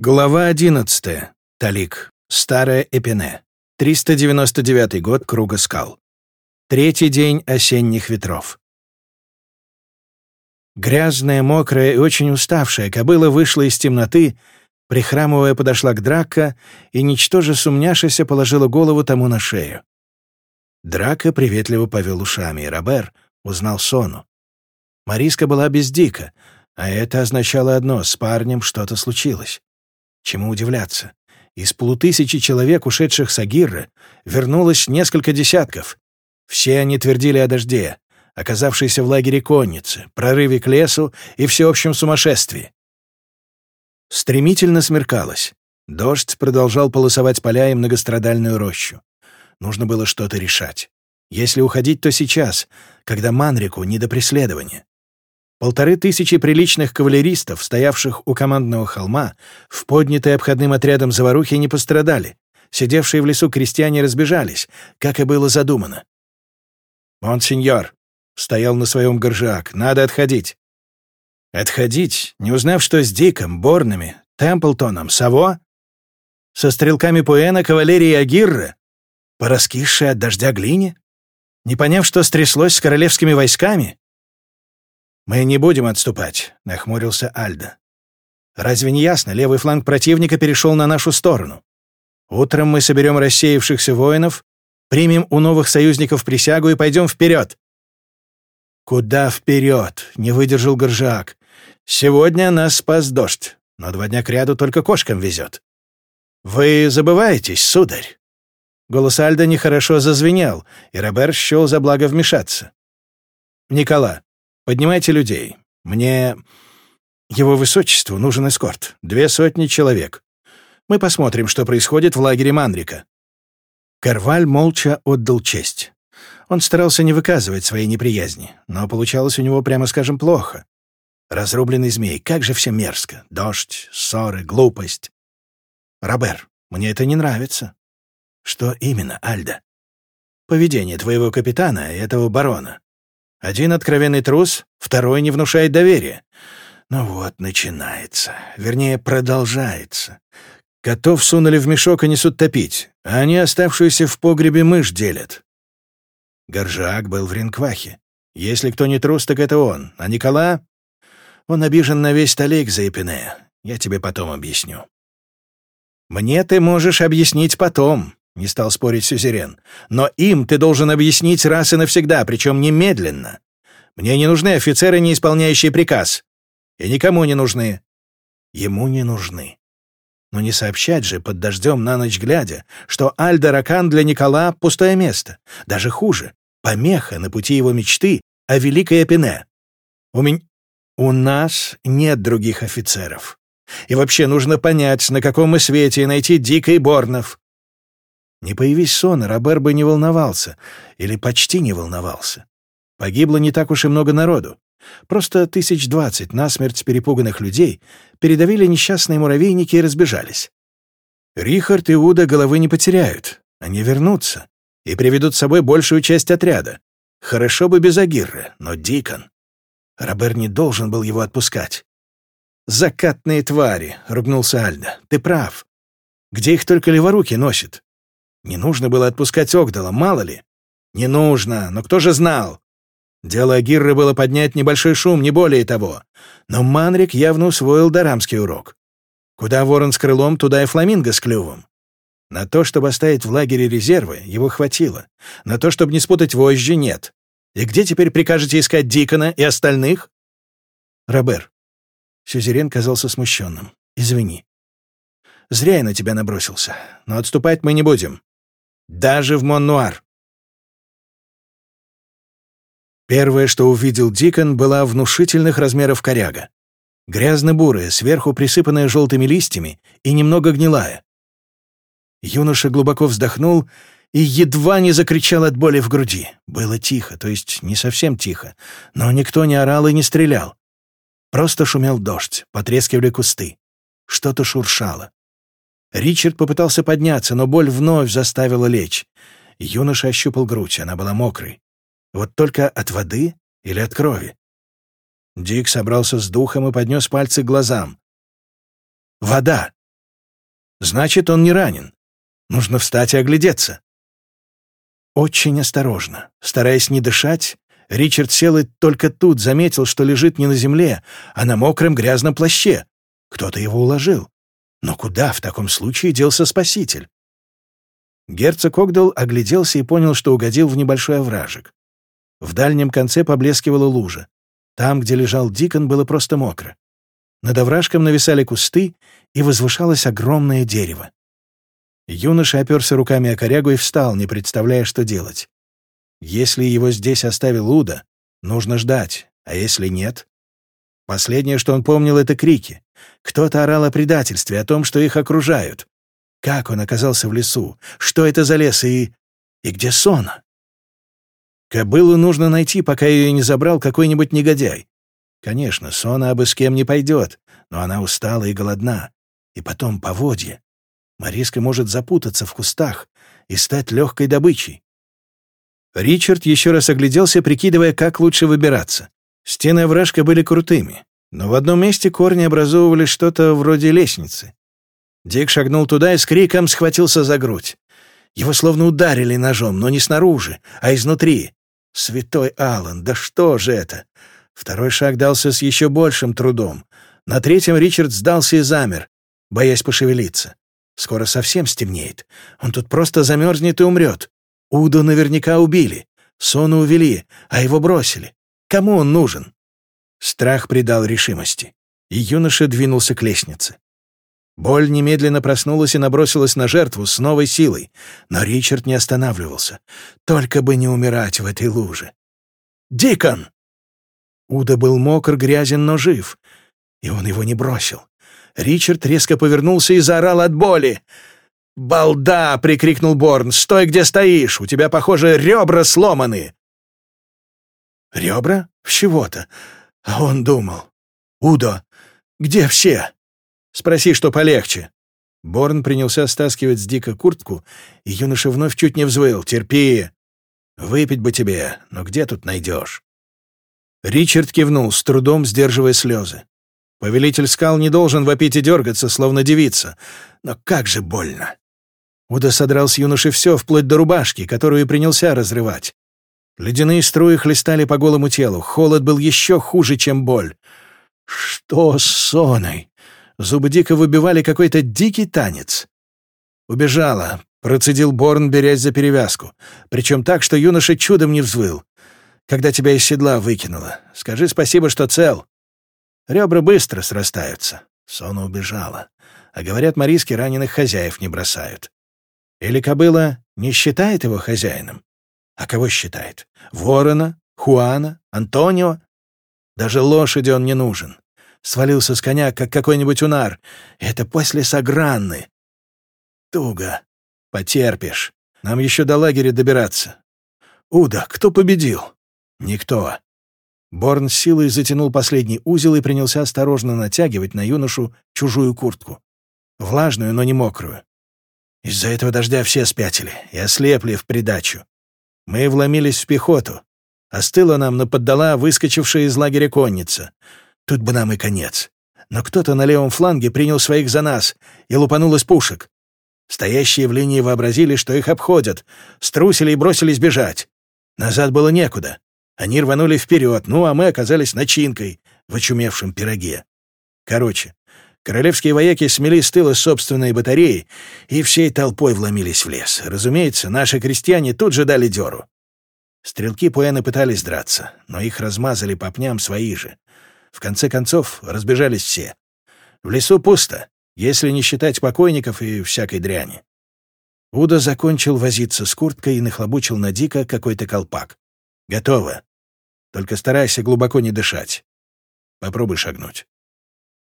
Глава 11. Талик. Старая Эпине. 399 год Круга скал. Третий день осенних ветров. Грязная, мокрая и очень уставшая кобыла вышла из темноты, прихрамывая подошла к Драка и, ничтоже сумняшися, положила голову тому на шею. Драка приветливо повел ушами, и Робер узнал Сону. Мариска была без Дика, а это означало одно — с парнем что-то случилось. Чему удивляться? Из полутысячи человек, ушедших с Агирры, вернулось несколько десятков. Все они твердили о дожде, оказавшейся в лагере конницы, прорыве к лесу и всеобщем сумасшествии. Стремительно смеркалось. Дождь продолжал полосовать поля и многострадальную рощу. Нужно было что-то решать. Если уходить, то сейчас, когда Манрику не до преследования. Полторы тысячи приличных кавалеристов, стоявших у командного холма, в поднятой обходным отрядом заварухи не пострадали. Сидевшие в лесу крестьяне разбежались, как и было задумано. «Монсеньор», — стоял на своем горжак, — «надо отходить». «Отходить, не узнав, что с Диком, Борнами, Темплтоном, Саво?» Со стрелками Пуэна, кавалерии Агирра? По раскисшей от дождя глине? Не поняв, что стряслось с королевскими войсками? «Мы не будем отступать», — нахмурился Альда. «Разве не ясно, левый фланг противника перешел на нашу сторону? Утром мы соберем рассеявшихся воинов, примем у новых союзников присягу и пойдем вперед». «Куда вперед?» — не выдержал Горжак. «Сегодня нас спас дождь, но два дня кряду только кошкам везет». «Вы забываетесь, сударь?» Голос Альда нехорошо зазвенел, и Робер счел за благо вмешаться. «Никола, Поднимайте людей. Мне... Его высочеству нужен эскорт. Две сотни человек. Мы посмотрим, что происходит в лагере Манрика». Карваль молча отдал честь. Он старался не выказывать своей неприязни, но получалось у него, прямо скажем, плохо. Разрубленный змей, как же все мерзко. Дождь, ссоры, глупость. Робер, мне это не нравится. Что именно, Альда? Поведение твоего капитана и этого барона. Один откровенный трус, второй не внушает доверия. Ну вот, начинается. Вернее, продолжается. Котов сунули в мешок и несут топить, а они оставшуюся в погребе мышь делят. Горжак был в Ринквахе. Если кто не трус, так это он. А Никола? Он обижен на весь Талик за Эпинея. Я тебе потом объясню. Мне ты можешь объяснить потом, не стал спорить Сюзерен. «Но им ты должен объяснить раз и навсегда, причем немедленно. Мне не нужны офицеры, не исполняющие приказ. И никому не нужны». Ему не нужны. Но не сообщать же под дождем на ночь глядя, что Аль-Даракан для Никола — пустое место. Даже хуже — помеха на пути его мечты о Великой Эпине. У меня... У нас нет других офицеров. И вообще нужно понять, на каком мы свете, и найти Дика Борнов. Не появись сон, Робер бы не волновался, или почти не волновался. Погибло не так уж и много народу. Просто тысяч двадцать насмерть перепуганных людей передавили несчастные муравейники и разбежались. Рихард и Уда головы не потеряют. Они вернутся и приведут с собой большую часть отряда. Хорошо бы без Агирры, но Дикон. Робер не должен был его отпускать. «Закатные твари!» — ругнулся Альда. «Ты прав. Где их только леворуки носят? Не нужно было отпускать Огдала, мало ли. Не нужно, но кто же знал? Дело Агирры было поднять небольшой шум, не более того. Но Манрик явно усвоил дарамский урок. Куда ворон с крылом, туда и фламинго с клювом. На то, чтобы оставить в лагере резервы, его хватило. На то, чтобы не спутать вожжи, нет. И где теперь прикажете искать Дикона и остальных? Робер. Сюзерен казался смущенным. Извини. Зря я на тебя набросился. Но отступать мы не будем. Даже в Моннуар. Первое, что увидел Дикон, была внушительных размеров коряга. Грязно-бурая, сверху присыпанная желтыми листьями и немного гнилая. Юноша глубоко вздохнул и едва не закричал от боли в груди. Было тихо, то есть не совсем тихо, но никто не орал и не стрелял. Просто шумел дождь, потрескивали кусты. Что-то шуршало. Ричард попытался подняться, но боль вновь заставила лечь. Юноша ощупал грудь, она была мокрой. Вот только от воды или от крови? Дик собрался с духом и поднес пальцы к глазам. «Вода!» Значит, он не ранен. Нужно встать и оглядеться. Очень осторожно, стараясь не дышать, Ричард сел и только тут заметил, что лежит не на земле, а на мокром грязном плаще. Кто-то его уложил. Но куда в таком случае делся спаситель? Герцог Огдал огляделся и понял, что угодил в небольшой овражек. В дальнем конце поблескивала лужа. Там, где лежал Дикон, было просто мокро. Над овражком нависали кусты, и возвышалось огромное дерево. Юноша оперся руками о корягу и встал, не представляя, что делать. Если его здесь оставил Уда, нужно ждать, а если нет? Последнее, что он помнил, — это крики. Кто-то орал о предательстве, о том, что их окружают. Как он оказался в лесу? Что это за лес и... и где Сона? Кобылу нужно найти, пока ее не забрал какой-нибудь негодяй. Конечно, Сона абы с кем не пойдет, но она устала и голодна. И потом поводье. Мариска может запутаться в кустах и стать легкой добычей. Ричард еще раз огляделся, прикидывая, как лучше выбираться. Стены овражка были крутыми, но в одном месте корни образовывали что-то вроде лестницы. Дик шагнул туда и с криком схватился за грудь. Его словно ударили ножом, но не снаружи, а изнутри. Святой Аллан, да что же это? Второй шаг дался с еще большим трудом. На третьем Ричард сдался и замер, боясь пошевелиться. Скоро совсем стемнеет. Он тут просто замерзнет и умрет. Уду наверняка убили. Сону увели, а его бросили. Кому он нужен? Страх придал решимости, и юноша двинулся к лестнице. Боль немедленно проснулась и набросилась на жертву с новой силой, но Ричард не останавливался. Только бы не умирать в этой луже. «Дикон!» Уда был мокр, грязен, но жив, и он его не бросил. Ричард резко повернулся и заорал от боли. «Балда!» — прикрикнул Борн. «Стой, где стоишь! У тебя, похоже, ребра сломаны!» «Ребра? В чего-то?» А он думал. «Удо, где все?» «Спроси, что полегче». Борн принялся стаскивать с Дика куртку, и юноша вновь чуть не взвыл. «Терпи! Выпить бы тебе, но где тут найдешь?» Ричард кивнул, с трудом сдерживая слезы. Повелитель скал не должен вопить и дергаться, словно девица. Но как же больно. Уда содрал с юноши все, вплоть до рубашки, которую принялся разрывать. Ледяные струи хлестали по голому телу. Холод был еще хуже, чем боль. Что с Соной? Зубы дико выбивали какой-то дикий танец. «Убежала», — процедил Борн, берясь за перевязку. Причем так, что юноша чудом не взвыл. «Когда тебя из седла выкинуло. Скажи спасибо, что цел. Ребра быстро срастаются. Сона убежала. А говорят, мариски раненых хозяев не бросают. Или кобыла не считает его хозяином? А кого считает? Ворона? Хуана? Антонио? Даже лошади он не нужен. Свалился с коня, как какой-нибудь унар. Это после Сагранны. Туго. Потерпишь. Нам еще до лагеря добираться. Уда, кто победил? Никто. Борн с силой затянул последний узел и принялся осторожно натягивать на юношу чужую куртку. Влажную, но не мокрую. Из-за этого дождя все спятили и ослепли в придачу. Мы вломились в пехоту. Остыла нам наподдала выскочившая из лагеря конница. Тут бы нам и конец. Но кто-то на левом фланге принял своих за нас и лупанул из пушек. Стоящие в линии вообразили, что их обходят, струсили и бросились бежать. Назад было некуда. Они рванули вперед, ну а мы оказались начинкой в очумевшем пироге. Короче, королевские вояки смели с тыла собственные батареи и всей толпой вломились в лес. Разумеется, наши крестьяне тут же дали дёру. Стрелки Пуэны пытались драться, но их размазали по пням свои же. В конце концов, разбежались все. В лесу пусто, если не считать покойников и всякой дряни. Уда закончил возиться с курткой и нахлобучил на Дика какой-то колпак. «Готово. Только старайся глубоко не дышать. Попробуй шагнуть».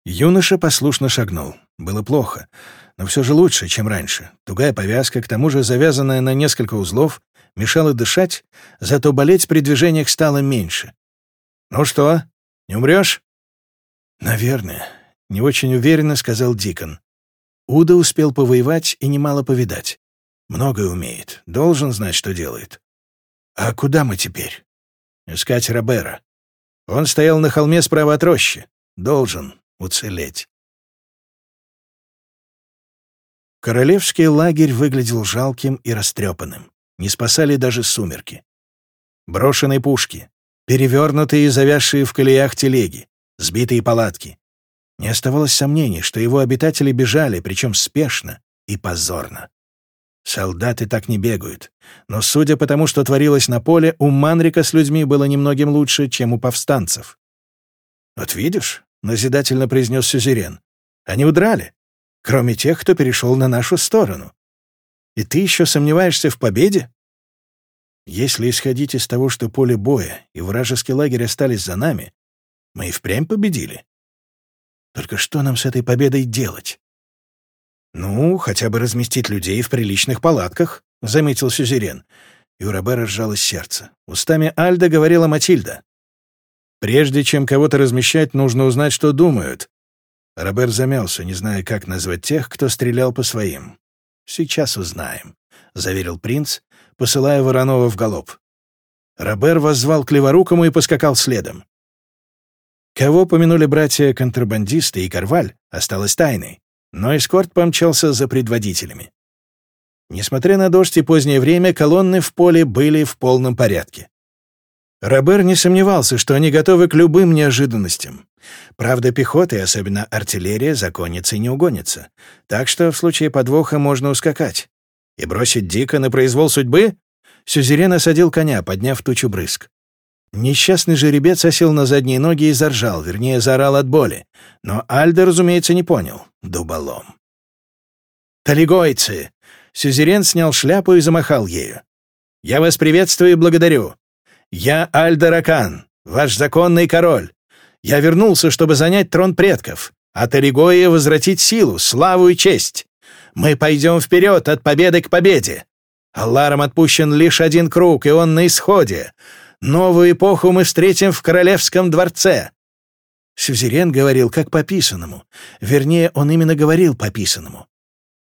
Юноша послушно шагнул. Было плохо, но все же лучше, чем раньше. Тугая повязка, к тому же завязанная на несколько узлов, мешала дышать, зато болеть при движениях стало меньше. «Ну что, не умрешь?» «Наверное», — не очень уверенно сказал Дикон. Уда успел повоевать и немало повидать. Многое умеет, должен знать, что делает. «А куда мы теперь?» Искать Робера. Он стоял на холме справа от рощи. Должен уцелеть. Королевский лагерь выглядел жалким и растрепанным. Не спасали даже сумерки. Брошенные пушки, перевернутые и завязшие в колеях телеги, сбитые палатки. Не оставалось сомнений, что его обитатели бежали, причем спешно и позорно. Солдаты так не бегают. Но судя по тому, что творилось на поле, у Манрика с людьми было немногим лучше, чем у повстанцев. «Вот видишь», — назидательно произнес Сюзерен, — «они удрали, кроме тех, кто перешел на нашу сторону. И ты еще сомневаешься в победе?» «Если исходить из того, что поле боя и вражеский лагерь остались за нами, мы и впрямь победили. Только что нам с этой победой делать?» «Ну, хотя бы разместить людей в приличных палатках», — заметил Сюзерен. И у Робера сжалось сердце. Устами Альда говорила Матильда. «Прежде чем кого-то размещать, нужно узнать, что думают». Робер замялся, не зная, как назвать тех, кто стрелял по своим. «Сейчас узнаем», — заверил принц, посылая Воронова в галоп. Робер воззвал к Леворукому и поскакал следом. Кого помянули братья-контрабандисты и Карваль, осталось тайной но эскорт помчался за предводителями. Несмотря на дождь и позднее время, колонны в поле были в полном порядке. Робер не сомневался, что они готовы к любым неожиданностям. Правда, пехота и особенно артиллерия законится и не угонится. Так что в случае подвоха можно ускакать. И бросить Дика на произвол судьбы? Сюзерен осадил коня, подняв тучу брызг. Несчастный жеребец осел на задние ноги и заржал, вернее, заорал от боли. Но Альда, разумеется, не понял. Дуболом. «Талигойцы!» Сюзерен снял шляпу и замахал ею. «Я вас приветствую и благодарю. Я Альда Ракан, ваш законный король. Я вернулся, чтобы занять трон предков, а Талигоя возвратить силу, славу и честь. Мы пойдем вперед от победы к победе. Алларом отпущен лишь один круг, и он на исходе. Новую эпоху мы встретим в королевском дворце». Сюзерен говорил как по писанному. Вернее, он именно говорил по писанному.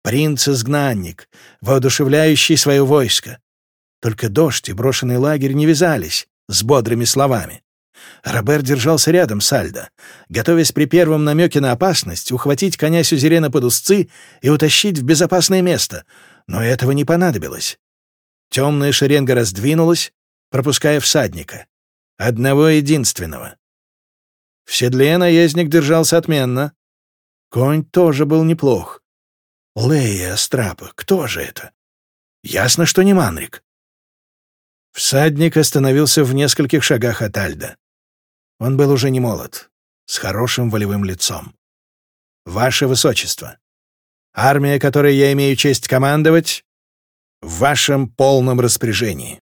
Принц-изгнанник, воодушевляющий свое войско. Только дождь и брошенный лагерь не вязались с бодрыми словами. Робер держался рядом с Альдо, готовясь при первом намеке на опасность ухватить коня Сюзерена под узцы и утащить в безопасное место, но этого не понадобилось. Темная шеренга раздвинулась, пропуская всадника. Одного единственного. В седле наездник держался отменно. Конь тоже был неплох. Лея Страпа, кто же это? Ясно, что не Манрик. Всадник остановился в нескольких шагах от Альда. Он был уже не молод, с хорошим волевым лицом. «Ваше Высочество, армия, которой я имею честь командовать, в вашем полном распоряжении».